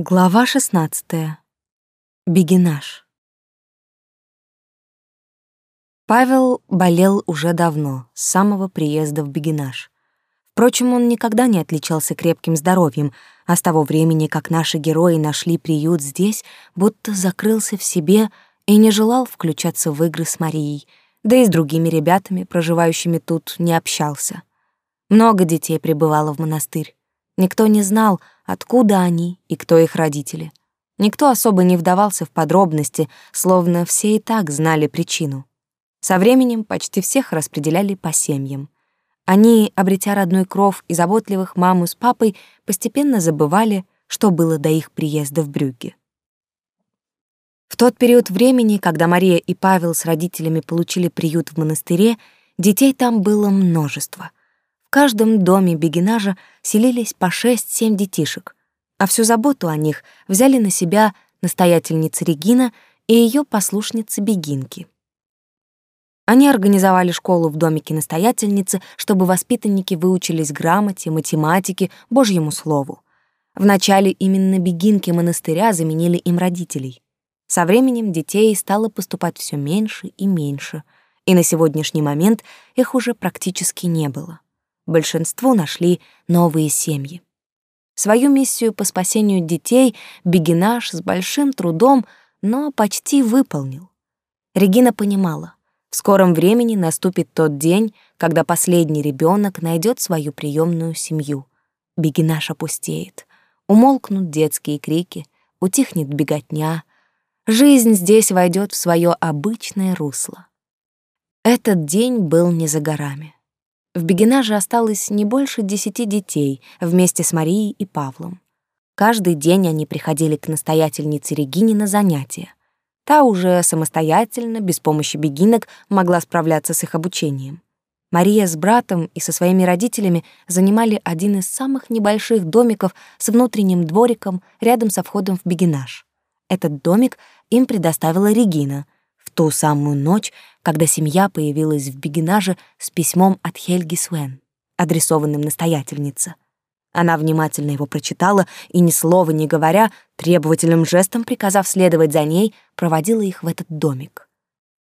Глава 16. Бегинаж. Павел болел уже давно, с самого приезда в Бегинаж. Впрочем, он никогда не отличался крепким здоровьем, а с того времени, как наши герои нашли приют здесь, будто закрылся в себе и не желал включаться в игры с Марией, да и с другими ребятами, проживающими тут, не общался. Много детей прибывало в монастырь. Никто не знал, откуда они и кто их родители. Никто особо не вдавался в подробности, словно все и так знали причину. Со временем почти всех распределяли по семьям. Они, обретя родной кров и заботливых маму с папой, постепенно забывали, что было до их приезда в Брюгге. В тот период времени, когда Мария и Павел с родителями получили приют в монастыре, детей там было множество — в каждом доме бегинажа селились по шесть-семь детишек, а всю заботу о них взяли на себя настоятельница Регина и ее послушницы Бегинки. Они организовали школу в домике настоятельницы, чтобы воспитанники выучились грамоте, математике, Божьему слову. Вначале именно бегинки монастыря заменили им родителей. Со временем детей стало поступать все меньше и меньше, и на сегодняшний момент их уже практически не было большинству нашли новые семьи. Свою миссию по спасению детей Бегинаш с большим трудом, но почти выполнил. Регина понимала, в скором времени наступит тот день, когда последний ребенок найдет свою приемную семью. Бегинаш опустеет, умолкнут детские крики, утихнет беготня. Жизнь здесь войдет в свое обычное русло. Этот день был не за горами. В Бегинаже осталось не больше десяти детей вместе с Марией и Павлом. Каждый день они приходили к настоятельнице Регине на занятия. Та уже самостоятельно, без помощи бегинок, могла справляться с их обучением. Мария с братом и со своими родителями занимали один из самых небольших домиков с внутренним двориком рядом со входом в бегинаж. Этот домик им предоставила Регина — ту самую ночь, когда семья появилась в Бегинаже с письмом от Хельги Суэн, адресованным настоятельнице. Она внимательно его прочитала и, ни слова не говоря, требовательным жестом приказав следовать за ней, проводила их в этот домик.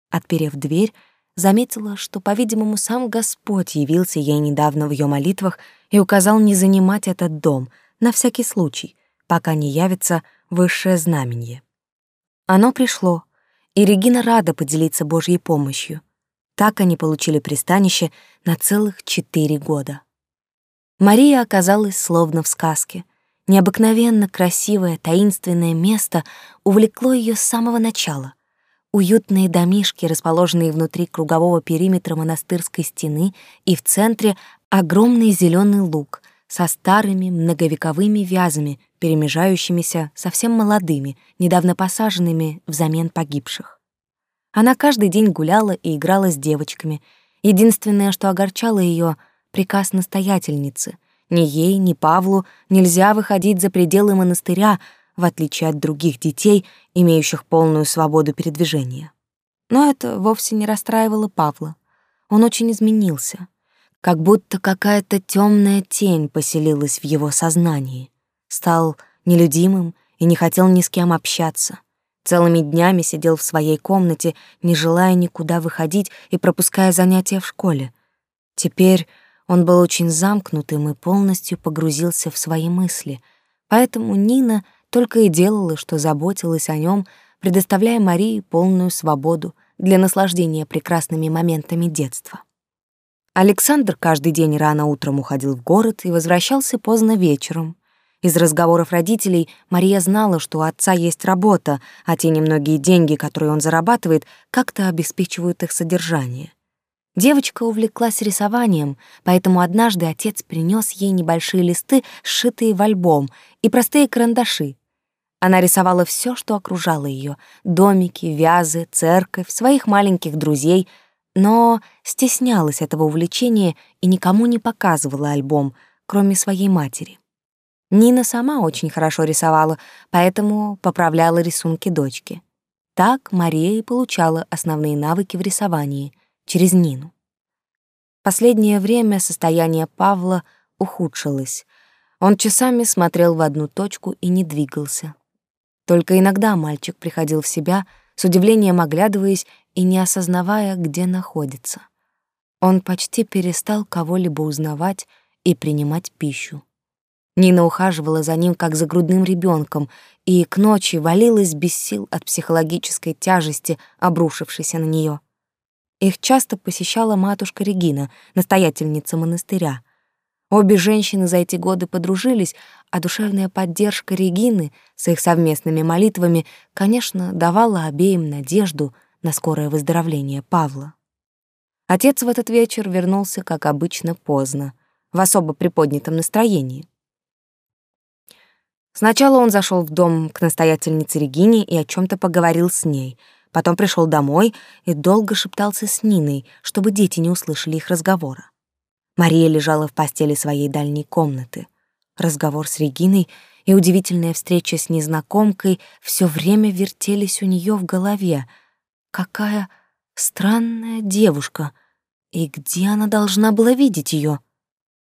Отперев дверь, заметила, что, по-видимому, сам Господь явился ей недавно в ее молитвах и указал не занимать этот дом, на всякий случай, пока не явится высшее знамение. Оно пришло — и Регина рада поделиться Божьей помощью. Так они получили пристанище на целых четыре года. Мария оказалась словно в сказке. Необыкновенно красивое, таинственное место увлекло ее с самого начала. Уютные домишки, расположенные внутри кругового периметра монастырской стены, и в центре огромный зеленый луг со старыми многовековыми вязами, перемежающимися совсем молодыми, недавно посаженными взамен погибших. Она каждый день гуляла и играла с девочками. Единственное, что огорчало ее, приказ настоятельницы. Ни ей, ни Павлу нельзя выходить за пределы монастыря, в отличие от других детей, имеющих полную свободу передвижения. Но это вовсе не расстраивало Павла. Он очень изменился, как будто какая-то темная тень поселилась в его сознании стал нелюдимым и не хотел ни с кем общаться. Целыми днями сидел в своей комнате, не желая никуда выходить и пропуская занятия в школе. Теперь он был очень замкнутым и полностью погрузился в свои мысли, поэтому Нина только и делала, что заботилась о нем, предоставляя Марии полную свободу для наслаждения прекрасными моментами детства. Александр каждый день рано утром уходил в город и возвращался поздно вечером. Из разговоров родителей Мария знала, что у отца есть работа, а те немногие деньги, которые он зарабатывает, как-то обеспечивают их содержание. Девочка увлеклась рисованием, поэтому однажды отец принес ей небольшие листы, сшитые в альбом, и простые карандаши. Она рисовала все, что окружало ее: домики, вязы, церковь, своих маленьких друзей, но стеснялась этого увлечения и никому не показывала альбом, кроме своей матери. Нина сама очень хорошо рисовала, поэтому поправляла рисунки дочки. Так Мария и получала основные навыки в рисовании через Нину. Последнее время состояние Павла ухудшилось. Он часами смотрел в одну точку и не двигался. Только иногда мальчик приходил в себя, с удивлением оглядываясь и не осознавая, где находится. Он почти перестал кого-либо узнавать и принимать пищу. Нина ухаживала за ним как за грудным ребенком, и к ночи валилась без сил от психологической тяжести, обрушившейся на нее. Их часто посещала матушка Регина, настоятельница монастыря. Обе женщины за эти годы подружились, а душевная поддержка Регины с их совместными молитвами, конечно, давала обеим надежду на скорое выздоровление Павла. Отец в этот вечер вернулся, как обычно, поздно, в особо приподнятом настроении. Сначала он зашел в дом к настоятельнице Регине и о чем то поговорил с ней — Потом пришел домой и долго шептался с Ниной, чтобы дети не услышали их разговора. Мария лежала в постели своей дальней комнаты. Разговор с Региной и удивительная встреча с незнакомкой все время вертелись у нее в голове. Какая странная девушка! И где она должна была видеть ее?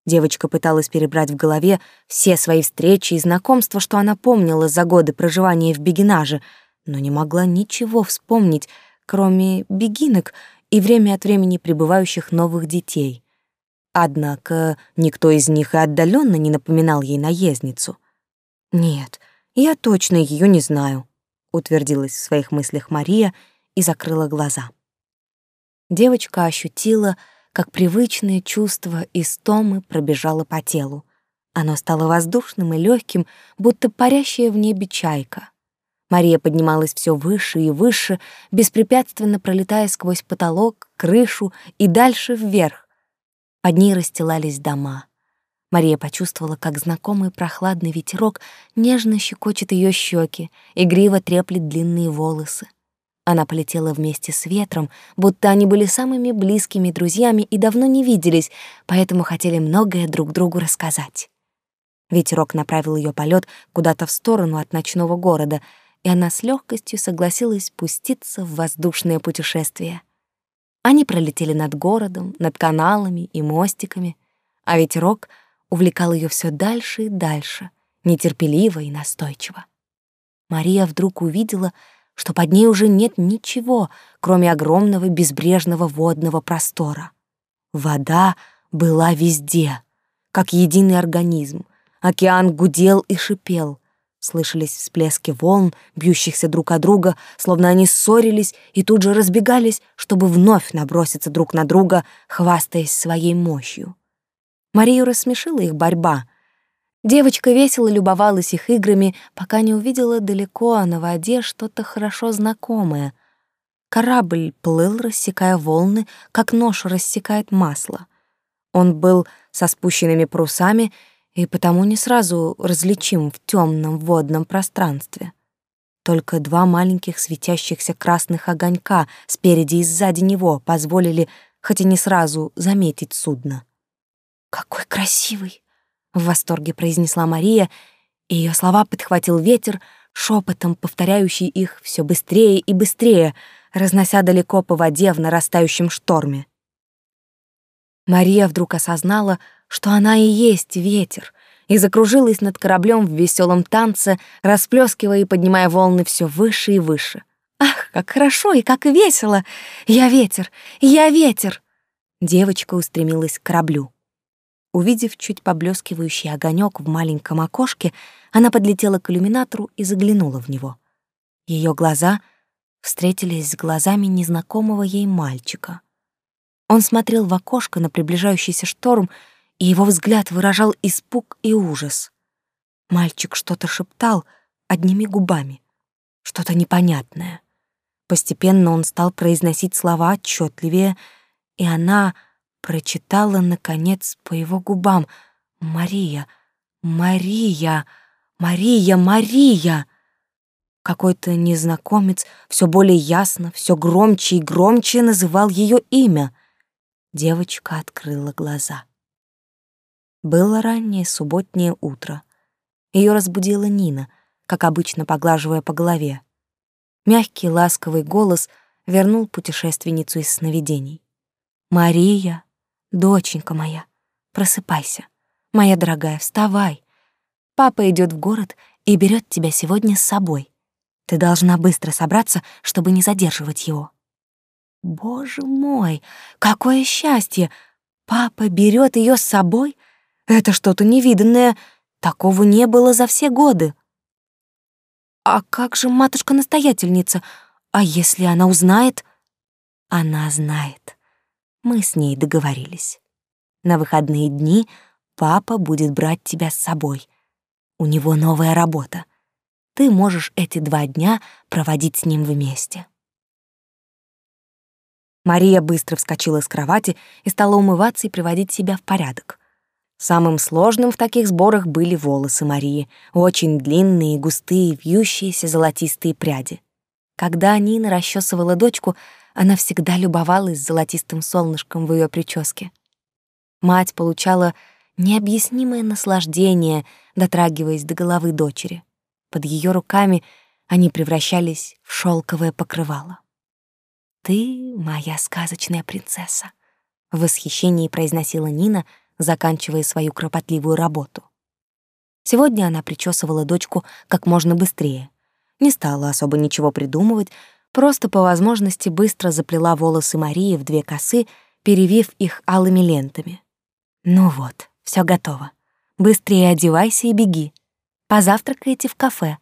Девочка пыталась перебрать в голове все свои встречи и знакомства, что она помнила за годы проживания в Бегинаже — но не могла ничего вспомнить, кроме бегинок и время от времени прибывающих новых детей. Однако никто из них и отдаленно не напоминал ей наездницу. «Нет, я точно ее не знаю», — утвердилась в своих мыслях Мария и закрыла глаза. Девочка ощутила, как привычное чувство истомы пробежало по телу. Оно стало воздушным и легким, будто парящая в небе чайка — Мария поднималась все выше и выше, беспрепятственно пролетая сквозь потолок, крышу и дальше вверх. Под ней расстилались дома. Мария почувствовала, как знакомый прохладный ветерок нежно щекочет ее щеки, игриво треплет длинные волосы. Она полетела вместе с ветром, будто они были самыми близкими друзьями и давно не виделись, поэтому хотели многое друг другу рассказать. Ветерок направил ее полет куда-то в сторону от ночного города — и она с легкостью согласилась спуститься в воздушное путешествие. Они пролетели над городом, над каналами и мостиками, а ветерок увлекал ее все дальше и дальше, нетерпеливо и настойчиво. Мария вдруг увидела, что под ней уже нет ничего, кроме огромного безбрежного водного простора. Вода была везде, как единый организм. Океан гудел и шипел — Слышались всплески волн, бьющихся друг о друга, словно они ссорились и тут же разбегались, чтобы вновь наброситься друг на друга, хвастаясь своей мощью. Марию рассмешила их борьба. Девочка весело любовалась их играми, пока не увидела далеко на воде что-то хорошо знакомое. Корабль плыл, рассекая волны, как нож рассекает масло. Он был со спущенными парусами и потому не сразу различим в темном водном пространстве. Только два маленьких светящихся красных огонька спереди и сзади него позволили, хоть и не сразу, заметить судно. «Какой красивый!» — в восторге произнесла Мария, и ее слова подхватил ветер, шепотом повторяющий их все быстрее и быстрее, разнося далеко по воде в нарастающем шторме. Мария вдруг осознала, что она и есть ветер, и закружилась над кораблем в веселом танце, расплескивая и поднимая волны все выше и выше. «Ах, как хорошо и как весело! Я ветер! Я ветер!» Девочка устремилась к кораблю. Увидев чуть поблескивающий огонек в маленьком окошке, она подлетела к иллюминатору и заглянула в него. Ее глаза встретились с глазами незнакомого ей мальчика. Он смотрел в окошко на приближающийся шторм и его взгляд выражал испуг и ужас. Мальчик что-то шептал одними губами, что-то непонятное. Постепенно он стал произносить слова отчетливее, и она прочитала, наконец, по его губам «Мария, Мария, Мария, Мария!» Какой-то незнакомец все более ясно, все громче и громче называл ее имя. Девочка открыла глаза. Было раннее субботнее утро. Ее разбудила Нина, как обычно поглаживая по голове. Мягкий ласковый голос вернул путешественницу из сновидений. «Мария, доченька моя, просыпайся. Моя дорогая, вставай, Папа идет в город и берет тебя сегодня с собой. Ты должна быстро собраться, чтобы не задерживать его. Боже мой, какое счастье! Папа берет ее с собой? Это что-то невиданное. Такого не было за все годы. А как же матушка-настоятельница? А если она узнает? Она знает. Мы с ней договорились. На выходные дни папа будет брать тебя с собой. У него новая работа. Ты можешь эти два дня проводить с ним вместе. Мария быстро вскочила с кровати и стала умываться и приводить себя в порядок. Самым сложным в таких сборах были волосы Марии, очень длинные, густые, вьющиеся золотистые пряди. Когда Нина расчесывала дочку, она всегда любовалась золотистым солнышком в ее прическе. Мать получала необъяснимое наслаждение, дотрагиваясь до головы дочери. Под ее руками они превращались в шелковое покрывало. «Ты моя сказочная принцесса», — в восхищении произносила Нина, заканчивая свою кропотливую работу. Сегодня она причесывала дочку как можно быстрее. Не стала особо ничего придумывать, просто по возможности быстро заплела волосы Марии в две косы, перевив их алыми лентами. «Ну вот, все готово. Быстрее одевайся и беги. Позавтракайте в кафе.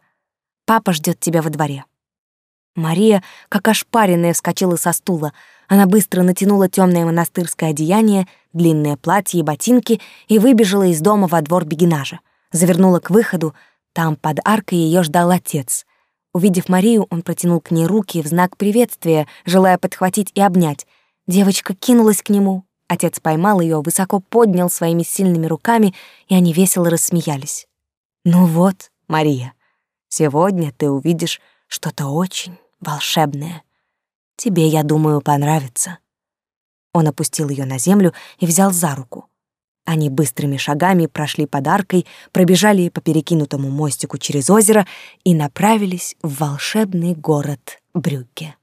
Папа ждет тебя во дворе». Мария, как ошпаренная, вскочила со стула. Она быстро натянула темное монастырское одеяние, длинное платье и ботинки и выбежала из дома во двор бегинажа. Завернула к выходу. Там под аркой ее ждал отец. Увидев Марию, он протянул к ней руки в знак приветствия, желая подхватить и обнять. Девочка кинулась к нему. Отец поймал ее, высоко поднял своими сильными руками, и они весело рассмеялись. «Ну вот, Мария, сегодня ты увидишь что-то очень волшебное. Тебе, я думаю, понравится». Он опустил ее на землю и взял за руку. Они быстрыми шагами прошли под аркой, пробежали по перекинутому мостику через озеро и направились в волшебный город Брюгге.